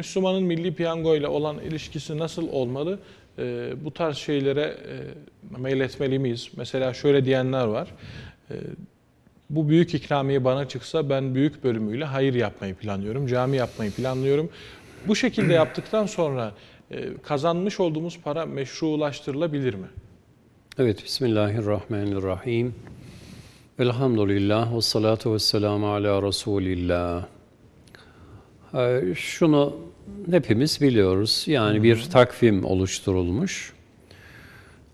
Müslümanın milli piyango ile olan ilişkisi nasıl olmalı? E, bu tarz şeylere e, meyletmeli miyiz? Mesela şöyle diyenler var. E, bu büyük ikramiye bana çıksa ben büyük bölümüyle hayır yapmayı planlıyorum, cami yapmayı planlıyorum. Bu şekilde yaptıktan sonra e, kazanmış olduğumuz para meşrulaştırılabilir mi? Evet, Bismillahirrahmanirrahim. Elhamdülillah ve salatu ve selamu ala Resulillah. Ee, şunu hepimiz biliyoruz. Yani bir takvim oluşturulmuş.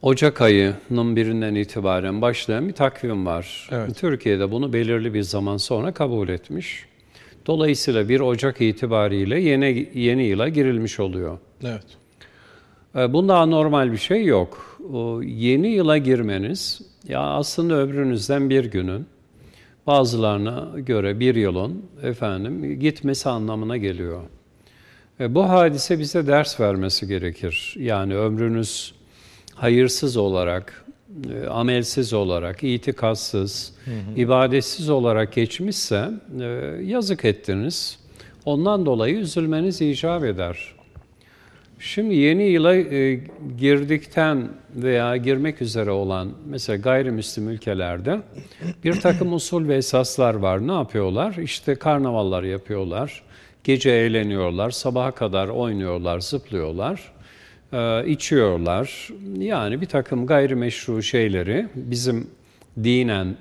Ocak ayının birinden itibaren başlayan bir takvim var. Evet. Türkiye'de bunu belirli bir zaman sonra kabul etmiş. Dolayısıyla 1 Ocak itibariyle yeni, yeni yıla girilmiş oluyor. Evet. Ee, bunda anormal bir şey yok. O yeni yıla girmeniz ya aslında ömrünüzden bir günün bazılarına göre bir yılın efendim gitmesi anlamına geliyor. E, bu hadise bize ders vermesi gerekir. Yani ömrünüz hayırsız olarak, e, amelsiz olarak, itikatsız, hı hı. ibadetsiz olarak geçmişse e, yazık ettiniz. Ondan dolayı üzülmeniz icap eder. Şimdi yeni yıla e, girdikten veya girmek üzere olan mesela gayrimüslim ülkelerde bir takım usul ve esaslar var. Ne yapıyorlar? İşte karnavallar yapıyorlar, gece eğleniyorlar, sabaha kadar oynuyorlar, zıplıyorlar, e, içiyorlar. Yani bir takım gayrimeşru şeyleri bizim dinen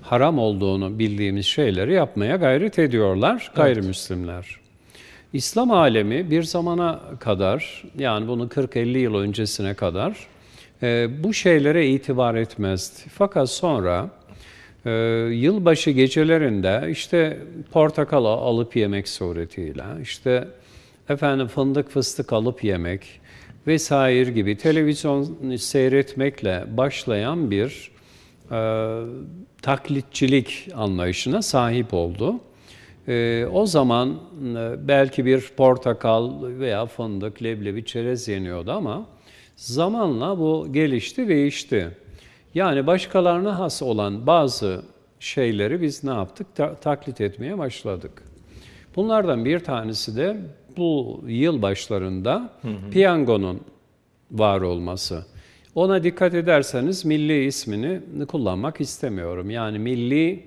haram olduğunu bildiğimiz şeyleri yapmaya gayret ediyorlar gayrimüslimler. Evet. İslam alemi bir zamana kadar yani bunu 40-50 yıl öncesine kadar e, bu şeylere itibar etmezdi. Fakat sonra e, yılbaşı gecelerinde işte portakal alıp yemek suretiyle işte efendim fındık fıstık alıp yemek vesaire gibi televizyon seyretmekle başlayan bir e, taklitçilik anlayışına sahip oldu. E, o zaman e, belki bir portakal veya fındık, leblebi, çerez yeniyordu ama zamanla bu gelişti, değişti. Yani başkalarına has olan bazı şeyleri biz ne yaptık? Ta- taklit etmeye başladık. Bunlardan bir tanesi de bu yıl başlarında hı hı. piyangonun var olması. Ona dikkat ederseniz milli ismini kullanmak istemiyorum. Yani milli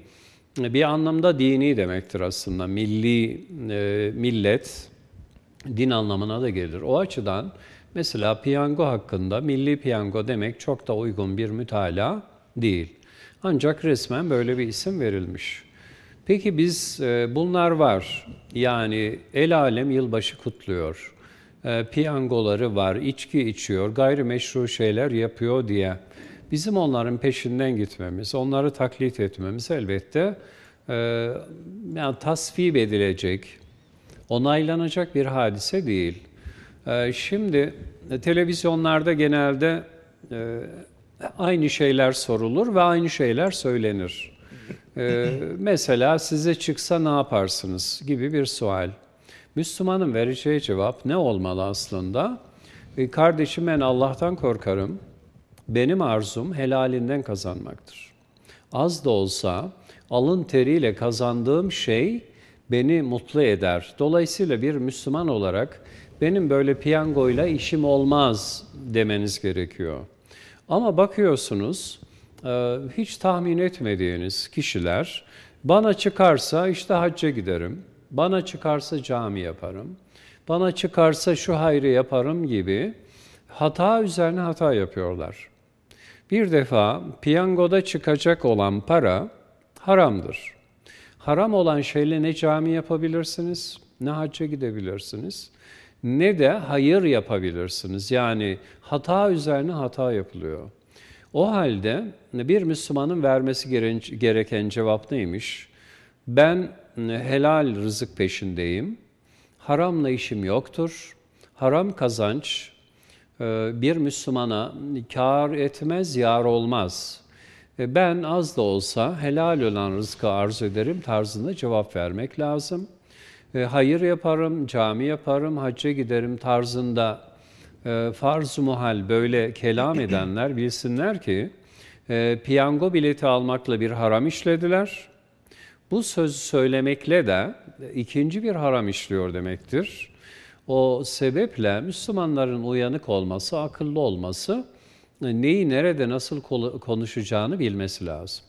bir anlamda dini demektir aslında. Milli, e, millet, din anlamına da gelir. O açıdan mesela piyango hakkında milli piyango demek çok da uygun bir mütalaa değil. Ancak resmen böyle bir isim verilmiş. Peki biz, e, bunlar var. Yani el alem yılbaşı kutluyor. E, piyangoları var, içki içiyor, gayrimeşru şeyler yapıyor diye Bizim onların peşinden gitmemiz, onları taklit etmemiz elbette e, yani tasvip edilecek, onaylanacak bir hadise değil. E, şimdi e, televizyonlarda genelde e, aynı şeyler sorulur ve aynı şeyler söylenir. E, mesela size çıksa ne yaparsınız gibi bir sual. Müslümanın vereceği cevap ne olmalı aslında? E, kardeşim ben Allah'tan korkarım. Benim arzum helalinden kazanmaktır. Az da olsa alın teriyle kazandığım şey beni mutlu eder. Dolayısıyla bir Müslüman olarak benim böyle piyangoyla işim olmaz demeniz gerekiyor. Ama bakıyorsunuz e, hiç tahmin etmediğiniz kişiler bana çıkarsa işte hacca giderim, bana çıkarsa cami yaparım, bana çıkarsa şu hayrı yaparım gibi hata üzerine hata yapıyorlar. Bir defa piyangoda çıkacak olan para haramdır. Haram olan şeyle ne cami yapabilirsiniz, ne hacca gidebilirsiniz, ne de hayır yapabilirsiniz. Yani hata üzerine hata yapılıyor. O halde bir Müslümanın vermesi gereken cevap neymiş? Ben helal rızık peşindeyim, haramla işim yoktur, haram kazanç bir Müslümana kar etmez, yar olmaz. E, ben az da olsa helal olan rızkı arzu ederim tarzında cevap vermek lazım. E, hayır yaparım, cami yaparım, hacca giderim tarzında farz-ı muhal böyle kelam edenler bilsinler ki piyango bileti almakla bir haram işlediler. Bu sözü söylemekle de ikinci bir haram işliyor demektir. O sebeple Müslümanların uyanık olması, akıllı olması, neyi nerede nasıl konuşacağını bilmesi lazım.